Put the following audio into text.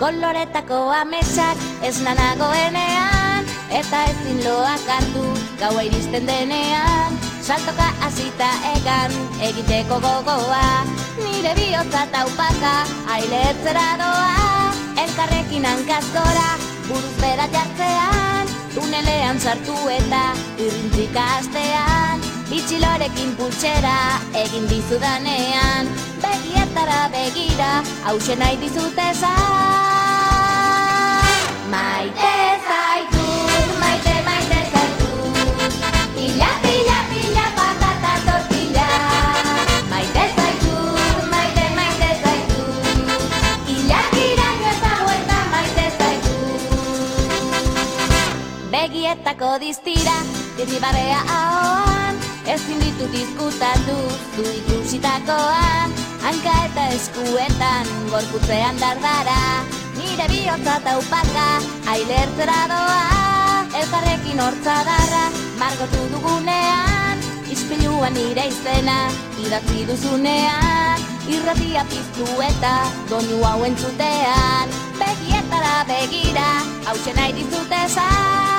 Koloretako ametsak ez nanagoenean Eta ezin loak hartu gaua iristen denean. Saltoka azita egan egiteko gogoa Nire bihotza taupaka ailetzera doa. Elkarrekin hankazkora buruz bera jartzean Tunelean sartu eta irrintzika astean. Itxilorekin pultsera egin dizudanean Begietara begira hause nahi dizute Maite zaitut, maite maite zaitut Pila, pila, pila, patata tortilla. Maite zaitut, maite maite zaitut Ilak iraino eta buelta maite zaitut Begietako diztira, dirribarea ahoan. Ezin ditut izkutatu, du ikusitakoa. Hanka eta eskuetan, gorputzean dardara Nire bihotza taupaka, ailertzera doa Elkarrekin hortza darra, margotu dugunean Ispiluan nire izena, idatzi duzunean Irratia piztu eta donu hau entzutean Begietara begira, hau nahi Maite